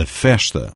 a festa.